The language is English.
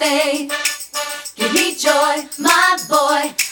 give me give me joy, my boy.